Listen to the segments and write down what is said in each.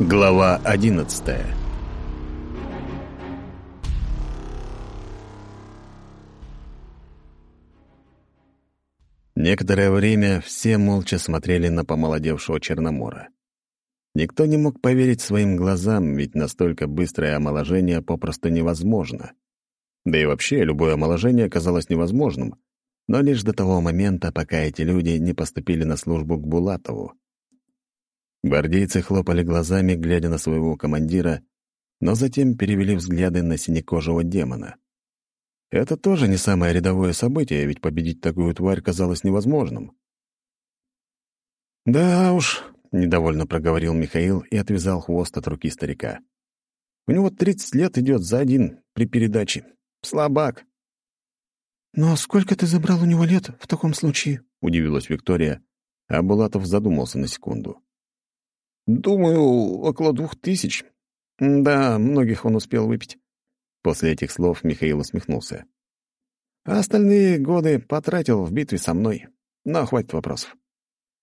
Глава одиннадцатая Некоторое время все молча смотрели на помолодевшего Черномора. Никто не мог поверить своим глазам, ведь настолько быстрое омоложение попросту невозможно. Да и вообще, любое омоложение казалось невозможным, но лишь до того момента, пока эти люди не поступили на службу к Булатову. Гвардейцы хлопали глазами, глядя на своего командира, но затем перевели взгляды на синекожего демона. Это тоже не самое рядовое событие, ведь победить такую тварь казалось невозможным. «Да уж», — недовольно проговорил Михаил и отвязал хвост от руки старика. «У него тридцать лет идет за один при передаче. Слабак». «Но сколько ты забрал у него лет в таком случае?» — удивилась Виктория, а Булатов задумался на секунду. «Думаю, около двух тысяч. Да, многих он успел выпить». После этих слов Михаил усмехнулся. «А остальные годы потратил в битве со мной. Но хватит вопросов.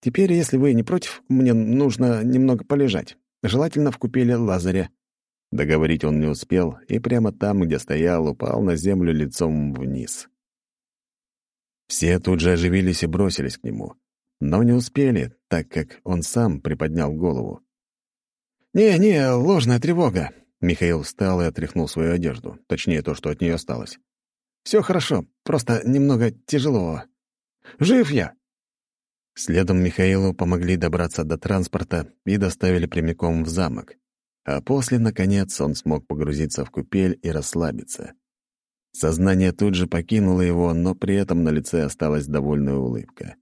Теперь, если вы не против, мне нужно немного полежать. Желательно в купеле Лазаря». Договорить он не успел, и прямо там, где стоял, упал на землю лицом вниз. Все тут же оживились и бросились к нему но не успели, так как он сам приподнял голову. «Не-не, ложная тревога!» Михаил встал и отряхнул свою одежду, точнее, то, что от нее осталось. «Все хорошо, просто немного тяжело. Жив я!» Следом Михаилу помогли добраться до транспорта и доставили прямиком в замок. А после, наконец, он смог погрузиться в купель и расслабиться. Сознание тут же покинуло его, но при этом на лице осталась довольная улыбка.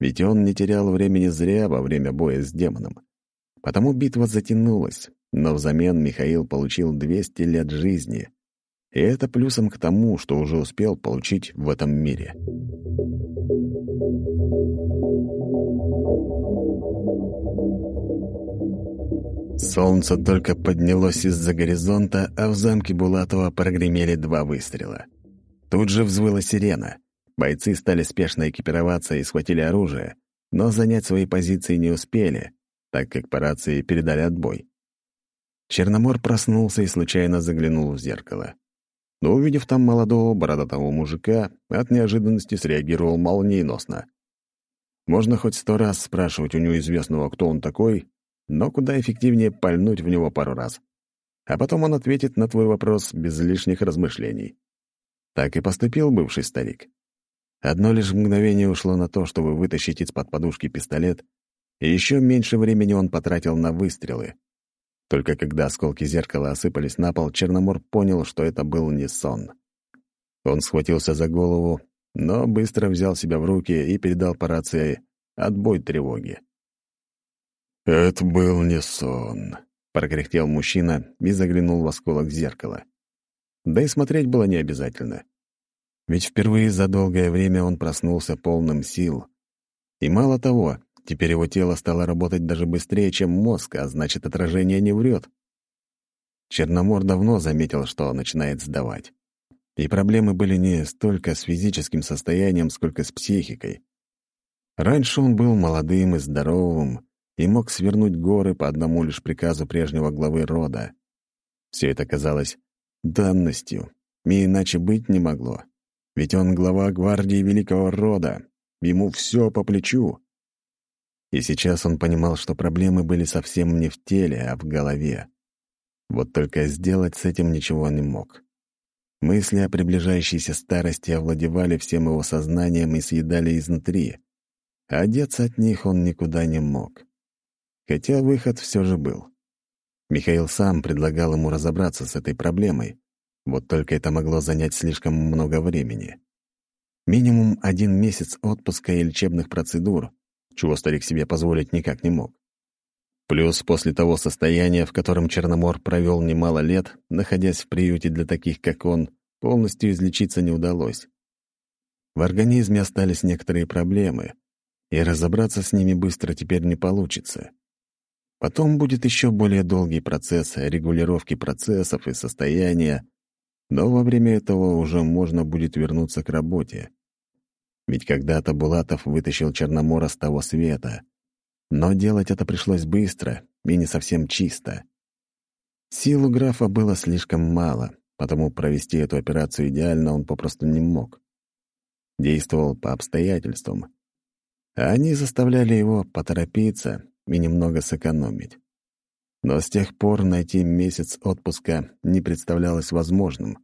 Ведь он не терял времени зря во время боя с демоном. Потому битва затянулась, но взамен Михаил получил 200 лет жизни. И это плюсом к тому, что уже успел получить в этом мире. Солнце только поднялось из-за горизонта, а в замке Булатова прогремели два выстрела. Тут же взвыла сирена — Бойцы стали спешно экипироваться и схватили оружие, но занять свои позиции не успели, так как по рации передали отбой. Черномор проснулся и случайно заглянул в зеркало. Но, увидев там молодого бородатого мужика, от неожиданности среагировал молниеносно. Можно хоть сто раз спрашивать у неизвестного, кто он такой, но куда эффективнее пальнуть в него пару раз. А потом он ответит на твой вопрос без лишних размышлений. Так и поступил бывший старик. Одно лишь мгновение ушло на то, чтобы вытащить из-под подушки пистолет, и еще меньше времени он потратил на выстрелы. Только когда осколки зеркала осыпались на пол, Черномор понял, что это был не сон. Он схватился за голову, но быстро взял себя в руки и передал по рации отбой тревоги. «Это был не сон», — прокряхтел мужчина и заглянул в осколок зеркала. Да и смотреть было не обязательно. Ведь впервые за долгое время он проснулся полным сил. И мало того, теперь его тело стало работать даже быстрее, чем мозг, а значит, отражение не врет. Черномор давно заметил, что начинает сдавать. И проблемы были не столько с физическим состоянием, сколько с психикой. Раньше он был молодым и здоровым и мог свернуть горы по одному лишь приказу прежнего главы рода. Все это казалось данностью, и иначе быть не могло. Ведь он глава гвардии великого рода. Ему все по плечу. И сейчас он понимал, что проблемы были совсем не в теле, а в голове. Вот только сделать с этим ничего не мог. Мысли о приближающейся старости овладевали всем его сознанием и съедали изнутри. А от них он никуда не мог. Хотя выход все же был. Михаил сам предлагал ему разобраться с этой проблемой, вот только это могло занять слишком много времени. Минимум один месяц отпуска и лечебных процедур, чего старик себе позволить никак не мог. Плюс после того состояния, в котором Черномор провел немало лет, находясь в приюте для таких, как он, полностью излечиться не удалось. В организме остались некоторые проблемы, и разобраться с ними быстро теперь не получится. Потом будет еще более долгий процесс регулировки процессов и состояния, но во время этого уже можно будет вернуться к работе. Ведь когда-то Булатов вытащил Черномора с того света. Но делать это пришлось быстро и не совсем чисто. Сил у графа было слишком мало, потому провести эту операцию идеально он попросту не мог. Действовал по обстоятельствам. А они заставляли его поторопиться и немного сэкономить. Но с тех пор найти месяц отпуска не представлялось возможным.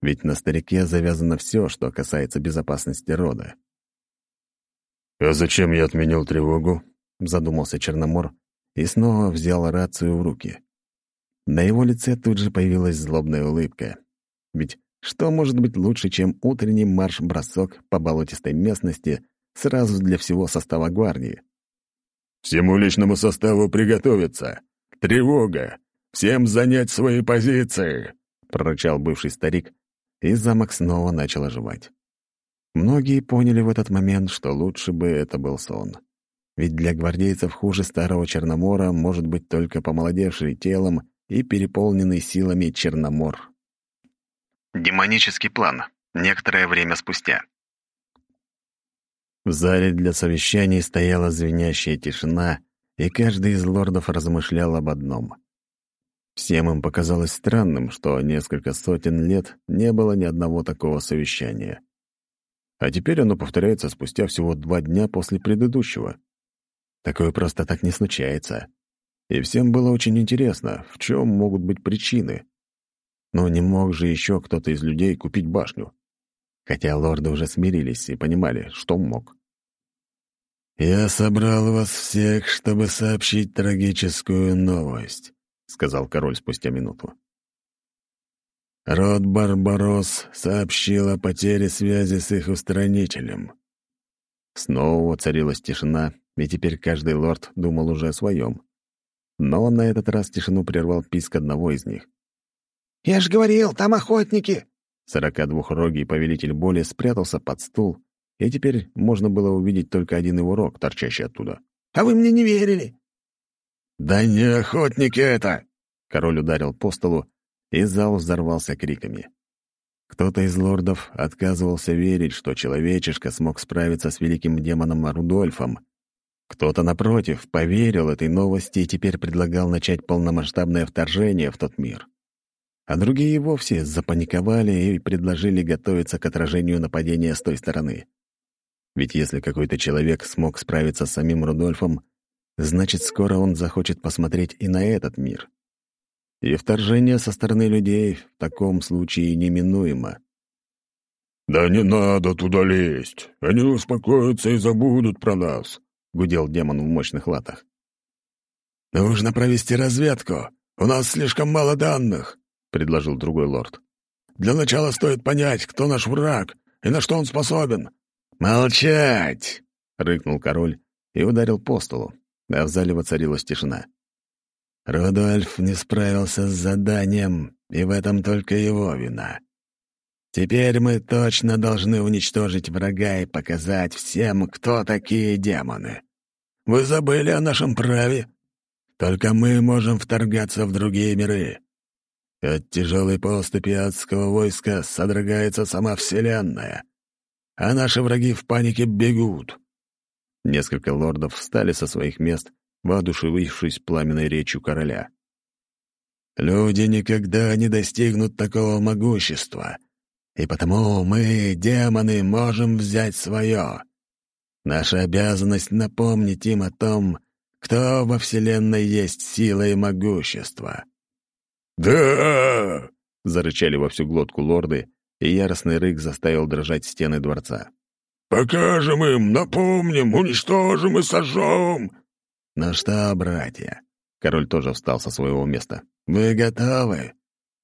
Ведь на старике завязано все, что касается безопасности рода. «А зачем я отменил тревогу?» — задумался Черномор и снова взял рацию в руки. На его лице тут же появилась злобная улыбка. Ведь что может быть лучше, чем утренний марш-бросок по болотистой местности сразу для всего состава гвардии? «Всему личному составу приготовиться! Тревога! Всем занять свои позиции!» — прорычал бывший старик, и замок снова начал оживать. Многие поняли в этот момент, что лучше бы это был сон. Ведь для гвардейцев хуже старого Черномора может быть только помолодевший телом и переполненный силами Черномор. Демонический план. Некоторое время спустя. В зале для совещаний стояла звенящая тишина, и каждый из лордов размышлял об одном. Всем им показалось странным, что несколько сотен лет не было ни одного такого совещания. А теперь оно повторяется спустя всего два дня после предыдущего. Такое просто так не случается. И всем было очень интересно, в чем могут быть причины. Но не мог же еще кто-то из людей купить башню. Хотя лорды уже смирились и понимали, что мог. «Я собрал вас всех, чтобы сообщить трагическую новость», — сказал король спустя минуту. Род Барбарос сообщил о потере связи с их устранителем. Снова воцарилась тишина, и теперь каждый лорд думал уже о своем. Но на этот раз тишину прервал писк одного из них. «Я ж говорил, там охотники!» Сорока двухрогий повелитель боли спрятался под стул, и теперь можно было увидеть только один его рог, торчащий оттуда. «А вы мне не верили!» «Да не охотники это!» Король ударил по столу, и зал взорвался криками. Кто-то из лордов отказывался верить, что человечишка смог справиться с великим демоном Рудольфом, кто-то, напротив, поверил этой новости и теперь предлагал начать полномасштабное вторжение в тот мир. А другие вовсе запаниковали и предложили готовиться к отражению нападения с той стороны. Ведь если какой-то человек смог справиться с самим Рудольфом, значит, скоро он захочет посмотреть и на этот мир. И вторжение со стороны людей в таком случае неминуемо. «Да не надо туда лезть. Они успокоятся и забудут про нас», — гудел демон в мощных латах. «Нужно провести разведку. У нас слишком мало данных», — предложил другой лорд. «Для начала стоит понять, кто наш враг и на что он способен». «Молчать!» — рыкнул король и ударил по столу, а в зале воцарилась тишина. Рудольф не справился с заданием, и в этом только его вина. Теперь мы точно должны уничтожить врага и показать всем, кто такие демоны. Вы забыли о нашем праве? Только мы можем вторгаться в другие миры. От тяжелой поступи адского войска содрогается сама Вселенная, а наши враги в панике бегут. Несколько лордов встали со своих мест, воодушевившись пламенной речью короля. «Люди никогда не достигнут такого могущества, и потому мы, демоны, можем взять свое. Наша обязанность напомнить им о том, кто во Вселенной есть сила и могущество». «Да!» — зарычали во всю глотку лорды, и яростный рык заставил дрожать стены дворца. «Покажем им, напомним, уничтожим и сожжем!» «Ну что, братья?» — король тоже встал со своего места. «Вы готовы?»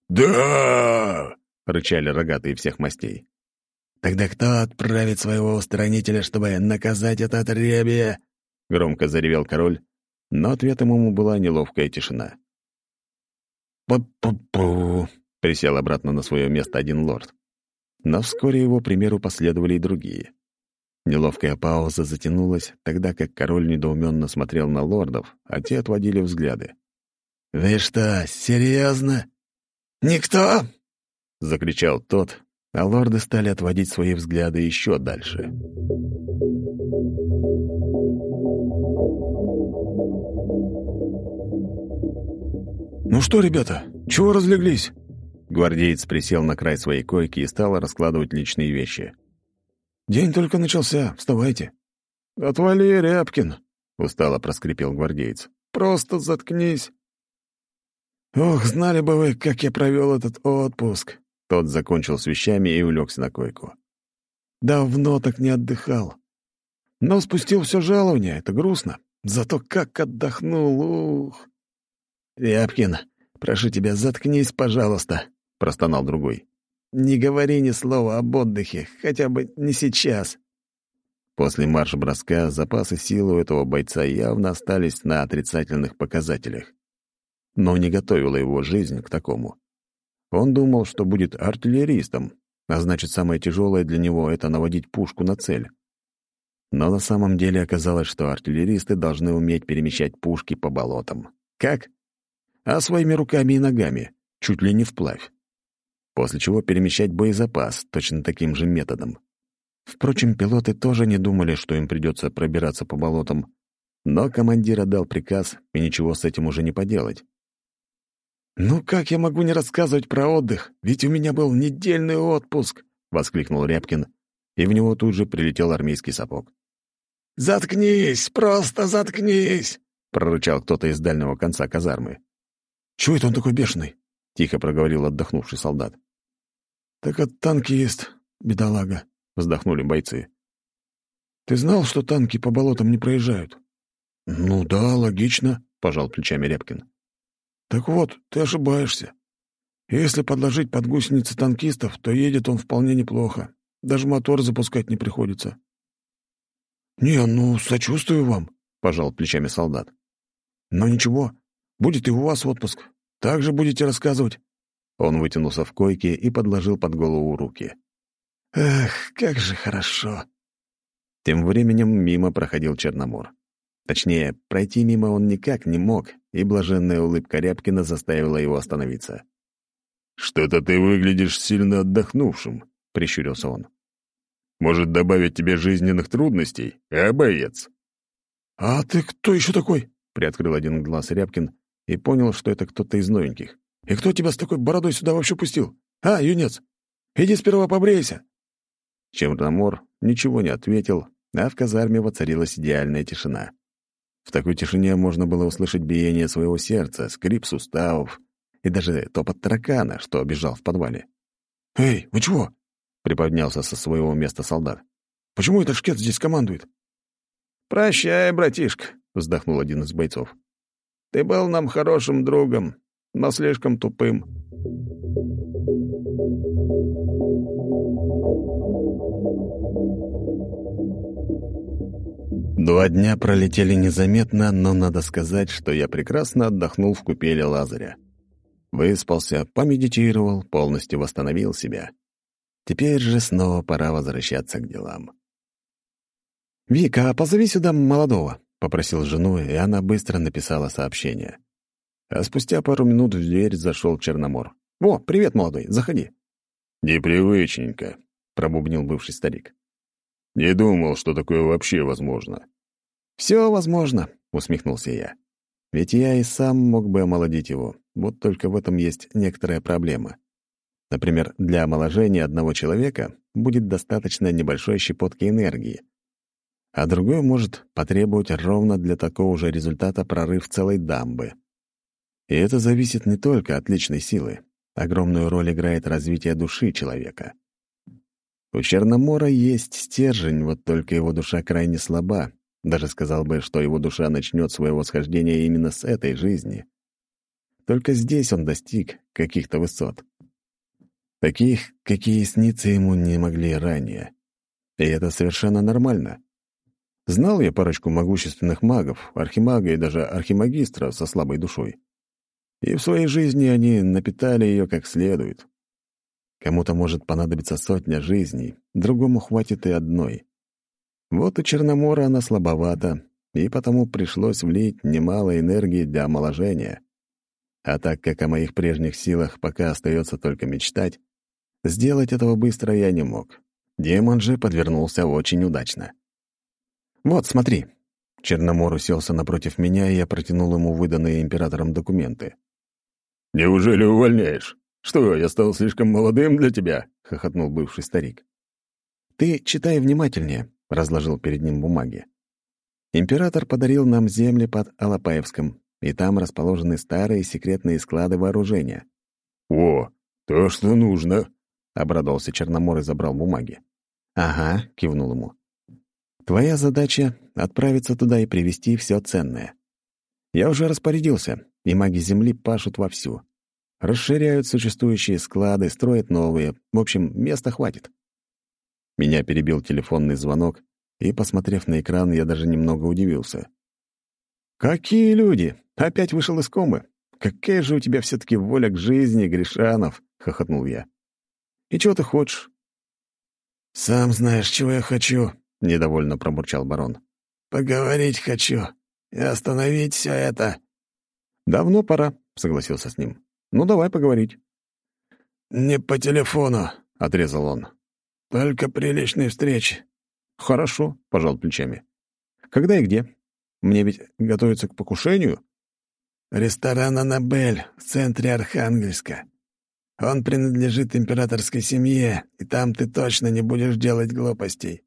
«Да!» рычали рогатые всех мастей. «Тогда кто отправит своего устранителя, чтобы наказать это отребье?» — громко заревел король, но ответом ему была неловкая тишина. «Пу-пу-пу!» — присел обратно на свое место один лорд. Но вскоре его примеру последовали и другие. Неловкая пауза затянулась, тогда как король недоуменно смотрел на лордов, а те отводили взгляды. «Вы что, серьезно? Никто?» — закричал тот, а лорды стали отводить свои взгляды еще дальше. «Ну что, ребята, чего разлеглись?» Гвардеец присел на край своей койки и стал раскладывать личные вещи. «День только начался, вставайте». «Отвали, Рябкин», — устало проскрипел гвардеец. «Просто заткнись». «Ох, знали бы вы, как я провел этот отпуск!» Тот закончил с вещами и улегся на койку. «Давно так не отдыхал. Но спустил все жалование, это грустно. Зато как отдохнул, ух!» «Рябкин, прошу тебя, заткнись, пожалуйста», — простонал другой. «Не говори ни слова об отдыхе, хотя бы не сейчас». После марш-броска запасы сил у этого бойца явно остались на отрицательных показателях. Но не готовила его жизнь к такому. Он думал, что будет артиллеристом, а значит, самое тяжелое для него — это наводить пушку на цель. Но на самом деле оказалось, что артиллеристы должны уметь перемещать пушки по болотам. Как? А своими руками и ногами, чуть ли не вплавь после чего перемещать боезапас точно таким же методом. Впрочем, пилоты тоже не думали, что им придется пробираться по болотам, но командир отдал приказ, и ничего с этим уже не поделать. «Ну как я могу не рассказывать про отдых? Ведь у меня был недельный отпуск!» — воскликнул Рябкин, и в него тут же прилетел армейский сапог. «Заткнись! Просто заткнись!» — прорычал кто-то из дальнего конца казармы. «Чего это он такой бешеный?» — тихо проговорил отдохнувший солдат. «Так от танкист, бедолага», — вздохнули бойцы. «Ты знал, что танки по болотам не проезжают?» «Ну да, логично», — пожал плечами Рябкин. «Так вот, ты ошибаешься. Если подложить под гусеницы танкистов, то едет он вполне неплохо. Даже мотор запускать не приходится». «Не, ну, сочувствую вам», — пожал плечами солдат. «Но ничего, будет и у вас отпуск. Так же будете рассказывать. Он вытянулся в койке и подложил под голову руки. «Эх, как же хорошо!» Тем временем мимо проходил Черномор. Точнее, пройти мимо он никак не мог, и блаженная улыбка Рябкина заставила его остановиться. «Что-то ты выглядишь сильно отдохнувшим», — прищурился он. «Может, добавить тебе жизненных трудностей, а, боец?» «А ты кто еще такой?» — приоткрыл один глаз Рябкин и понял, что это кто-то из новеньких. И кто тебя с такой бородой сюда вообще пустил? А, юнец, иди сперва побрейся!» Черномор ничего не ответил, а в казарме воцарилась идеальная тишина. В такой тишине можно было услышать биение своего сердца, скрип суставов и даже топот таракана, что бежал в подвале. «Эй, вы чего?» — приподнялся со своего места солдат. «Почему этот шкет здесь командует?» «Прощай, братишка», — вздохнул один из бойцов. «Ты был нам хорошим другом, но слишком тупым. Два дня пролетели незаметно, но надо сказать, что я прекрасно отдохнул в купеле Лазаря. Выспался, помедитировал, полностью восстановил себя. Теперь же снова пора возвращаться к делам. «Вика, а позови сюда молодого», — попросил жену, и она быстро написала сообщение. А спустя пару минут в дверь зашел Черномор. «О, привет, молодой, заходи». «Непривычненько», — пробубнил бывший старик. «Не думал, что такое вообще возможно». «Все возможно», — усмехнулся я. «Ведь я и сам мог бы омолодить его, вот только в этом есть некоторая проблема. Например, для омоложения одного человека будет достаточно небольшой щепотки энергии, а другой может потребовать ровно для такого же результата прорыв целой дамбы. И это зависит не только от личной силы. Огромную роль играет развитие души человека. У Черномора есть стержень, вот только его душа крайне слаба. Даже сказал бы, что его душа начнет свое восхождение именно с этой жизни. Только здесь он достиг каких-то высот. Таких, какие сниться ему не могли ранее. И это совершенно нормально. Знал я парочку могущественных магов, архимага и даже архимагистра со слабой душой. И в своей жизни они напитали ее как следует. Кому-то может понадобиться сотня жизней, другому хватит и одной. Вот у Черномора она слабовата, и потому пришлось влить немало энергии для омоложения. А так как о моих прежних силах пока остается только мечтать, сделать этого быстро я не мог. Демон же подвернулся очень удачно. «Вот, смотри». Черномор уселся напротив меня, и я протянул ему выданные императором документы. «Неужели увольняешь? Что, я стал слишком молодым для тебя?» — хохотнул бывший старик. «Ты читай внимательнее», — разложил перед ним бумаги. Император подарил нам земли под Алапаевском, и там расположены старые секретные склады вооружения. «О, то, что нужно!» — обрадовался Черномор и забрал бумаги. «Ага», — кивнул ему. «Твоя задача — отправиться туда и привезти все ценное. Я уже распорядился, и маги Земли пашут вовсю. Расширяют существующие склады, строят новые. В общем, места хватит». Меня перебил телефонный звонок, и, посмотрев на экран, я даже немного удивился. «Какие люди! Опять вышел из комы! Какая же у тебя все-таки воля к жизни, Гришанов!» — хохотнул я. «И чего ты хочешь?» «Сам знаешь, чего я хочу», — недовольно пробурчал барон. «Поговорить хочу и остановить все это». «Давно пора», — согласился с ним. «Ну, давай поговорить». «Не по телефону», — отрезал он. «Только при личной встрече». «Хорошо», — пожал плечами. «Когда и где? Мне ведь готовиться к покушению?» «Ресторан «Аннабель» в центре Архангельска. Он принадлежит императорской семье, и там ты точно не будешь делать глупостей».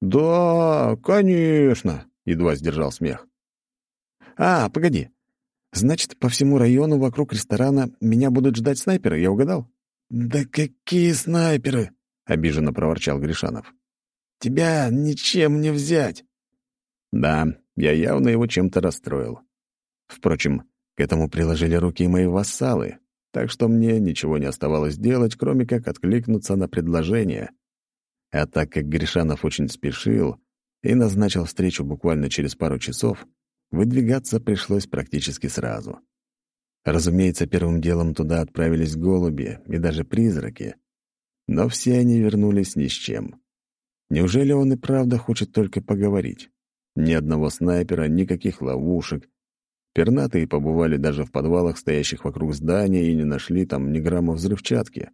«Да, конечно», — едва сдержал смех. «А, погоди. Значит, по всему району вокруг ресторана меня будут ждать снайперы, я угадал?» «Да какие снайперы?» — обиженно проворчал Гришанов. «Тебя ничем не взять». Да, я явно его чем-то расстроил. Впрочем, к этому приложили руки мои вассалы, так что мне ничего не оставалось делать, кроме как откликнуться на предложение. А так как Гришанов очень спешил и назначил встречу буквально через пару часов, выдвигаться пришлось практически сразу. Разумеется, первым делом туда отправились голуби и даже призраки, но все они вернулись ни с чем. Неужели он и правда хочет только поговорить? Ни одного снайпера, никаких ловушек, Пернатые побывали даже в подвалах, стоящих вокруг здания, и не нашли там ни грамма взрывчатки.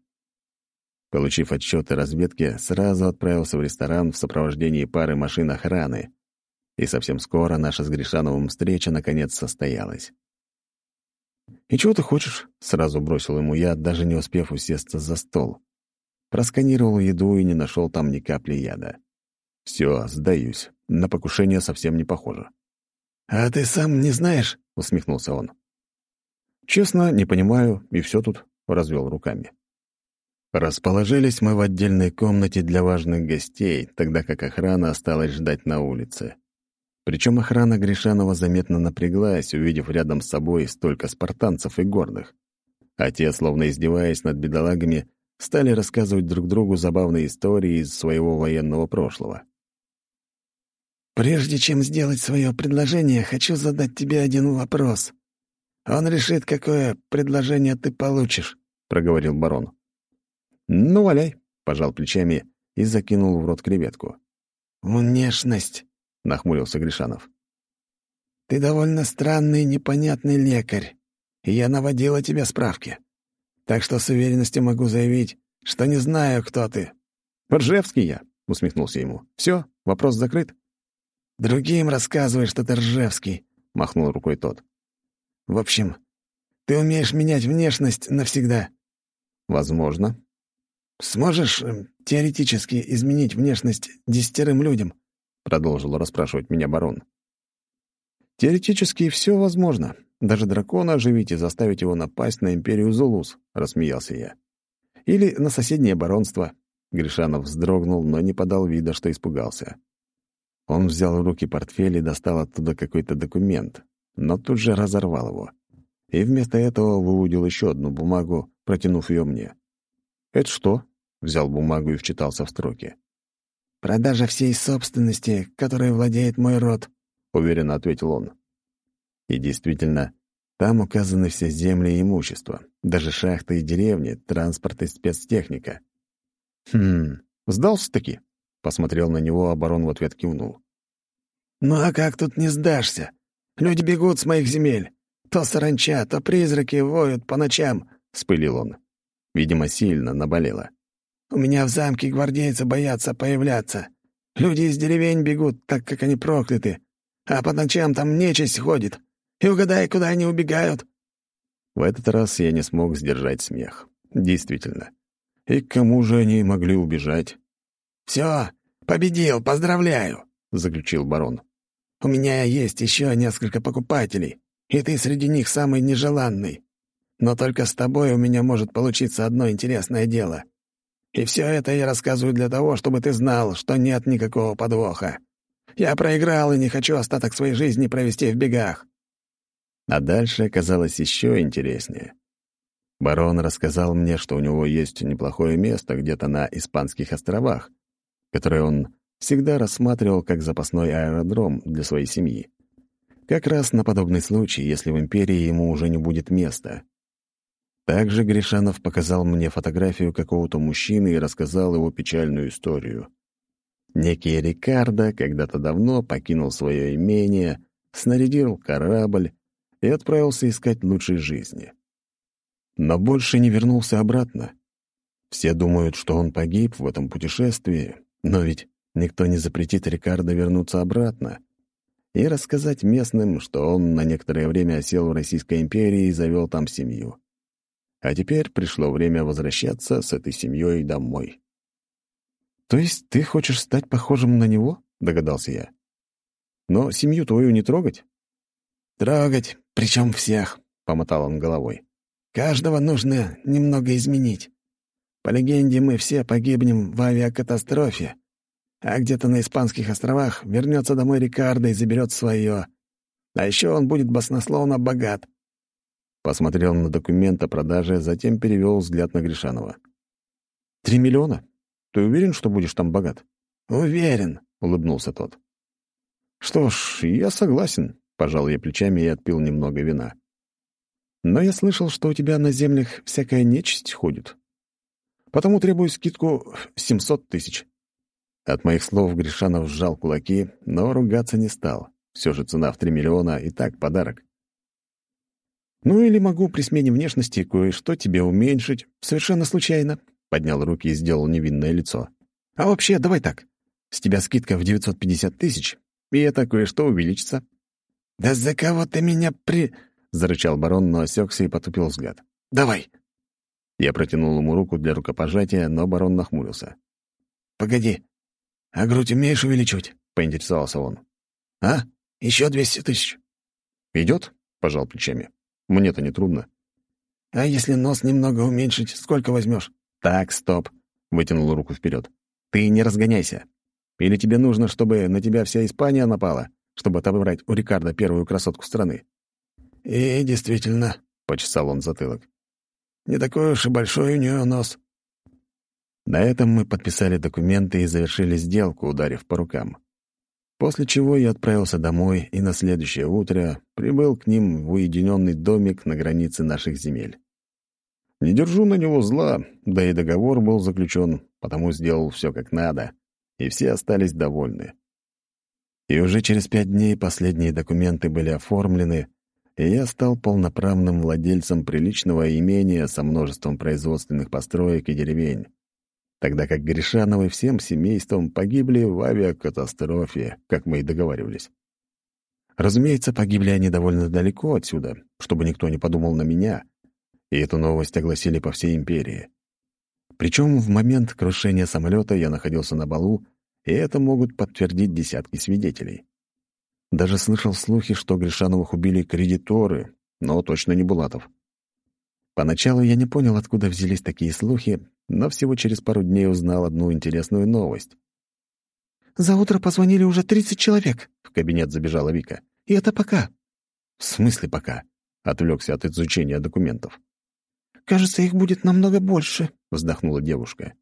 Получив отчеты разведки, сразу отправился в ресторан в сопровождении пары машин охраны. И совсем скоро наша с Гришановым встреча наконец состоялась. «И чего ты хочешь?» — сразу бросил ему я, даже не успев усесться за стол. Просканировал еду и не нашел там ни капли яда. Все, сдаюсь. На покушение совсем не похоже. «А ты сам не знаешь?» — усмехнулся он. «Честно, не понимаю, и все тут», — развел руками. Расположились мы в отдельной комнате для важных гостей, тогда как охрана осталась ждать на улице. Причем охрана Гришанова заметно напряглась, увидев рядом с собой столько спартанцев и гордых. А те, словно издеваясь над бедолагами, стали рассказывать друг другу забавные истории из своего военного прошлого. «Прежде чем сделать свое предложение, хочу задать тебе один вопрос. Он решит, какое предложение ты получишь», — проговорил барон. «Ну, валяй», — пожал плечами и закинул в рот креветку. «Внешность», — нахмурился Гришанов. «Ты довольно странный, непонятный лекарь, и я наводила тебе справки. Так что с уверенностью могу заявить, что не знаю, кто ты». «Ржевский я», — усмехнулся ему. «Все, вопрос закрыт». «Другим рассказывай, что ты Ржевский», — махнул рукой тот. «В общем, ты умеешь менять внешность навсегда». «Возможно». «Сможешь э, теоретически изменить внешность десятерым людям?» — продолжил расспрашивать меня барон. «Теоретически все возможно. Даже дракона оживить и заставить его напасть на империю Зулус», — рассмеялся я. «Или на соседнее баронство». Гришанов вздрогнул, но не подал вида, что испугался. Он взял в руки портфель и достал оттуда какой-то документ, но тут же разорвал его. И вместо этого выудил еще одну бумагу, протянув ее мне. «Это что?» — взял бумагу и вчитался в строки. «Продажа всей собственности, которой владеет мой род», — уверенно ответил он. И действительно, там указаны все земли и имущество, даже шахты и деревни, транспорт и спецтехника. «Хм, сдался-таки?» Посмотрел на него, а в ответ кивнул. «Ну а как тут не сдашься? Люди бегут с моих земель. То саранча, то призраки воют по ночам», — спылил он. Видимо, сильно наболело. «У меня в замке гвардейцы боятся появляться. Люди из деревень бегут, так как они прокляты. А по ночам там нечисть ходит. И угадай, куда они убегают». В этот раз я не смог сдержать смех. Действительно. И к кому же они могли убежать? «Все, победил, поздравляю!» — заключил барон. «У меня есть еще несколько покупателей, и ты среди них самый нежеланный. Но только с тобой у меня может получиться одно интересное дело. И все это я рассказываю для того, чтобы ты знал, что нет никакого подвоха. Я проиграл и не хочу остаток своей жизни провести в бегах». А дальше оказалось еще интереснее. Барон рассказал мне, что у него есть неплохое место где-то на Испанских островах, которое он всегда рассматривал как запасной аэродром для своей семьи. Как раз на подобный случай, если в империи ему уже не будет места. Также Гришанов показал мне фотографию какого-то мужчины и рассказал его печальную историю. Некий Рикардо когда-то давно покинул свое имение, снарядил корабль и отправился искать лучшей жизни. Но больше не вернулся обратно. Все думают, что он погиб в этом путешествии, но ведь никто не запретит Рикардо вернуться обратно и рассказать местным, что он на некоторое время осел в Российской империи и завел там семью. А теперь пришло время возвращаться с этой семьей домой. «То есть ты хочешь стать похожим на него?» — догадался я. «Но семью твою не трогать?» «Трогать, причем всех», — помотал он головой. «Каждого нужно немного изменить. По легенде, мы все погибнем в авиакатастрофе, а где-то на Испанских островах вернется домой Рикардо и заберет свое. А еще он будет баснословно богат. Посмотрел на документ о продаже, затем перевел взгляд на Гришанова. «Три миллиона? Ты уверен, что будешь там богат?» «Уверен», — улыбнулся тот. «Что ж, я согласен», — пожал я плечами и отпил немного вина. «Но я слышал, что у тебя на землях всякая нечисть ходит. Потому требую скидку семьсот тысяч». От моих слов Гришанов сжал кулаки, но ругаться не стал. Все же цена в три миллиона и так подарок. «Ну или могу при смене внешности кое-что тебе уменьшить, совершенно случайно», — поднял руки и сделал невинное лицо. «А вообще, давай так. С тебя скидка в 950 тысяч, и это кое-что увеличится». «Да за кого ты меня при...» — зарычал барон, но осекся и потупил взгляд. «Давай». Я протянул ему руку для рукопожатия, но барон нахмурился. «Погоди, а грудь умеешь увеличивать?» — поинтересовался он. «А? Еще двести тысяч». «Идет?» — пожал плечами. Мне-то не трудно. А если нос немного уменьшить, сколько возьмешь? Так, стоп. Вытянул руку вперед. Ты не разгоняйся. Или тебе нужно, чтобы на тебя вся Испания напала, чтобы отобрать у Рикардо первую красотку страны? И действительно, почесал он затылок. Не такой уж и большой у нее нос. На этом мы подписали документы и завершили сделку, ударив по рукам. После чего я отправился домой и на следующее утро прибыл к ним в уединенный домик на границе наших земель. Не держу на него зла, да и договор был заключен, потому сделал все как надо, и все остались довольны. И уже через пять дней последние документы были оформлены, и я стал полноправным владельцем приличного имения со множеством производственных построек и деревень тогда как Гришановы всем семейством погибли в авиакатастрофе, как мы и договаривались. Разумеется, погибли они довольно далеко отсюда, чтобы никто не подумал на меня, и эту новость огласили по всей империи. Причем в момент крушения самолета я находился на балу, и это могут подтвердить десятки свидетелей. Даже слышал слухи, что Гришановых убили кредиторы, но точно не Булатов. Поначалу я не понял, откуда взялись такие слухи, но всего через пару дней узнал одну интересную новость. «За утро позвонили уже тридцать человек», — в кабинет забежала Вика. «И это пока». «В смысле пока?» — отвлекся от изучения документов. «Кажется, их будет намного больше», — вздохнула девушка.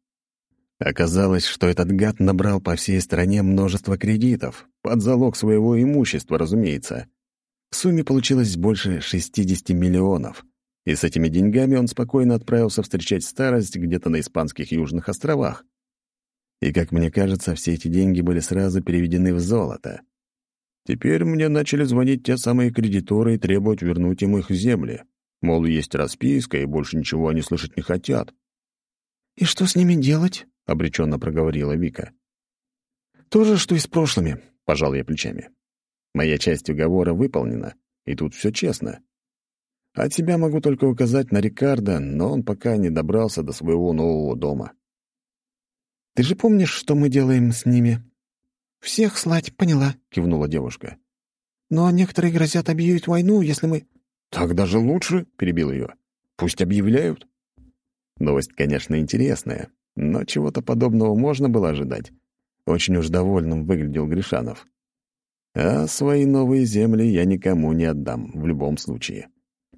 Оказалось, что этот гад набрал по всей стране множество кредитов, под залог своего имущества, разумеется. В сумме получилось больше 60 миллионов и с этими деньгами он спокойно отправился встречать старость где-то на Испанских Южных островах. И, как мне кажется, все эти деньги были сразу переведены в золото. Теперь мне начали звонить те самые кредиторы и требовать вернуть им их земли. Мол, есть расписка, и больше ничего они слышать не хотят. «И что с ними делать?» — обреченно проговорила Вика. «То же, что и с прошлыми», — пожал я плечами. Моя часть уговора выполнена, и тут все честно. От себя могу только указать на Рикардо, но он пока не добрался до своего нового дома. «Ты же помнишь, что мы делаем с ними?» «Всех слать, поняла», — кивнула девушка. «Но некоторые грозят объявить войну, если мы...» «Так даже лучше», — перебил ее. «Пусть объявляют». Новость, конечно, интересная, но чего-то подобного можно было ожидать. Очень уж довольным выглядел Гришанов. А свои новые земли я никому не отдам, в любом случае.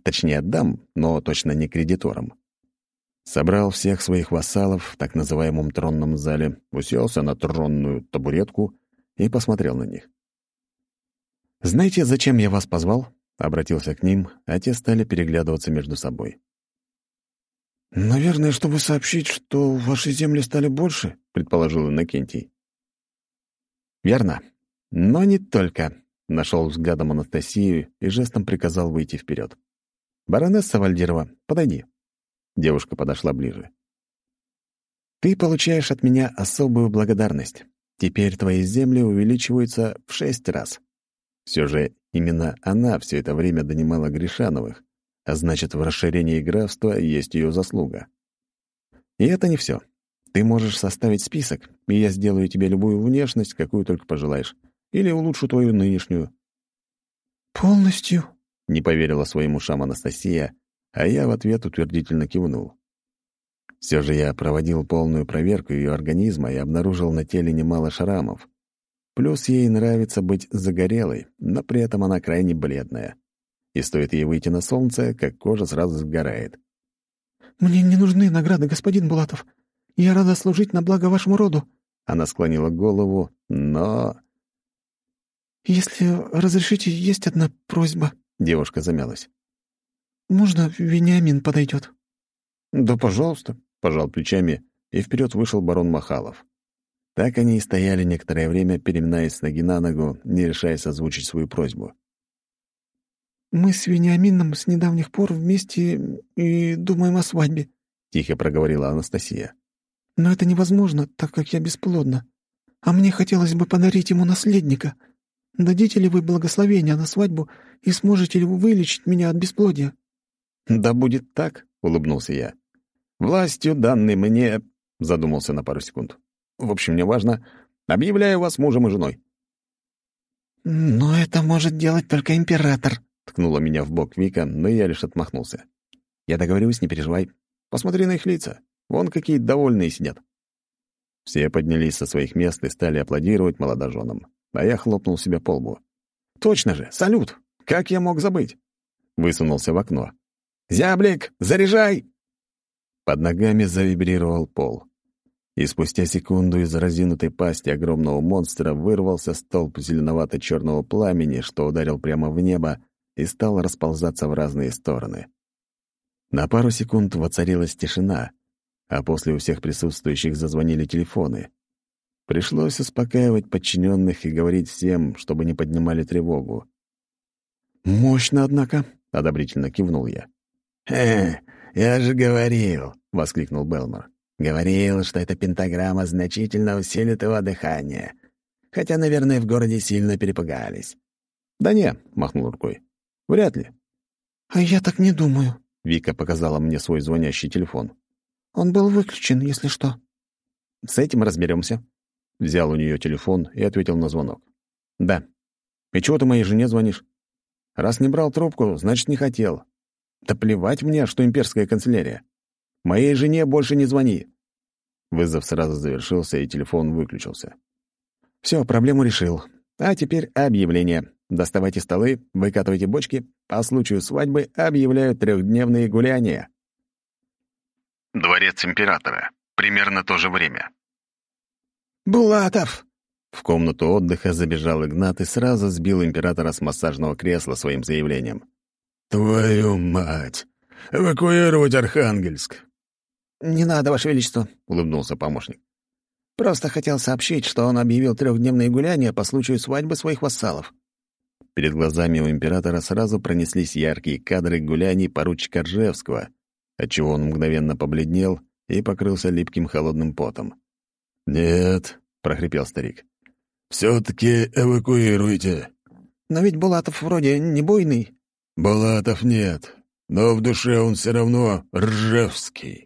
Точнее, отдам, но точно не кредиторам. Собрал всех своих вассалов в так называемом тронном зале, уселся на тронную табуретку и посмотрел на них. «Знаете, зачем я вас позвал?» — обратился к ним, а те стали переглядываться между собой. «Наверное, чтобы сообщить, что ваши земли стали больше», — предположил Иннокентий. «Верно. Но не только», — нашел взглядом Анастасию и жестом приказал выйти вперед. «Баронесса Вальдирова, подойди». Девушка подошла ближе. «Ты получаешь от меня особую благодарность. Теперь твои земли увеличиваются в шесть раз. Все же именно она все это время донимала Гришановых, а значит, в расширении графства есть ее заслуга. И это не все. Ты можешь составить список, и я сделаю тебе любую внешность, какую только пожелаешь, или улучшу твою нынешнюю». «Полностью?» — не поверила своим ушам Анастасия, а я в ответ утвердительно кивнул. Все же я проводил полную проверку ее организма и обнаружил на теле немало шрамов. Плюс ей нравится быть загорелой, но при этом она крайне бледная. И стоит ей выйти на солнце, как кожа сразу сгорает. «Мне не нужны награды, господин Булатов. Я рада служить на благо вашему роду». Она склонила голову, но... «Если разрешите, есть одна просьба». Девушка замялась. «Можно Вениамин подойдет?» «Да, пожалуйста», — пожал плечами, и вперед вышел барон Махалов. Так они и стояли некоторое время, переминаясь с ноги на ногу, не решаясь озвучить свою просьбу. «Мы с Вениамином с недавних пор вместе и думаем о свадьбе», — тихо проговорила Анастасия. «Но это невозможно, так как я бесплодна. А мне хотелось бы подарить ему наследника. Дадите ли вы благословение на свадьбу и сможете ли вы вылечить меня от бесплодия?» «Да будет так», — улыбнулся я. «Властью, данной мне...» — задумался на пару секунд. В общем, неважно. Объявляю вас мужем и женой». «Но это может делать только император», — ткнула меня в бок Вика, но я лишь отмахнулся. «Я договорюсь, не переживай. Посмотри на их лица. Вон какие довольные сидят». Все поднялись со своих мест и стали аплодировать молодоженам, а я хлопнул себя по лбу. «Точно же! Салют! Как я мог забыть?» Высунулся в окно. «Зяблик, заряжай!» Под ногами завибрировал пол и спустя секунду из разинутой пасти огромного монстра вырвался столб зеленовато-черного пламени, что ударил прямо в небо и стал расползаться в разные стороны. На пару секунд воцарилась тишина, а после у всех присутствующих зазвонили телефоны. Пришлось успокаивать подчиненных и говорить всем, чтобы не поднимали тревогу. «Мощно, однако», — одобрительно кивнул я. «Хе, я же говорил», — воскликнул Белмор. Говорил, что эта пентаграмма значительно усилит его дыхание. Хотя, наверное, в городе сильно перепугались. «Да не», — махнул рукой. «Вряд ли». «А я так не думаю», — Вика показала мне свой звонящий телефон. «Он был выключен, если что». «С этим разберемся. Взял у нее телефон и ответил на звонок. «Да. И чего ты моей жене звонишь? Раз не брал трубку, значит, не хотел. Да плевать мне, что имперская канцелярия. Моей жене больше не звони». Вызов сразу завершился, и телефон выключился. Все, проблему решил. А теперь объявление. Доставайте столы, выкатывайте бочки. По случаю свадьбы объявляют трехдневные гуляния. Дворец императора. Примерно то же время. «Булатов!» В комнату отдыха забежал Игнат и сразу сбил императора с массажного кресла своим заявлением. «Твою мать! Эвакуировать Архангельск! «Не надо, Ваше Величество», — улыбнулся помощник. «Просто хотел сообщить, что он объявил трехдневные гуляния по случаю свадьбы своих вассалов». Перед глазами у императора сразу пронеслись яркие кадры гуляний поручика Ржевского, отчего он мгновенно побледнел и покрылся липким холодным потом. «Нет», — прохрипел старик, — «все-таки эвакуируйте». «Но ведь Булатов вроде не буйный». «Булатов нет. но в душе он все равно Ржевский.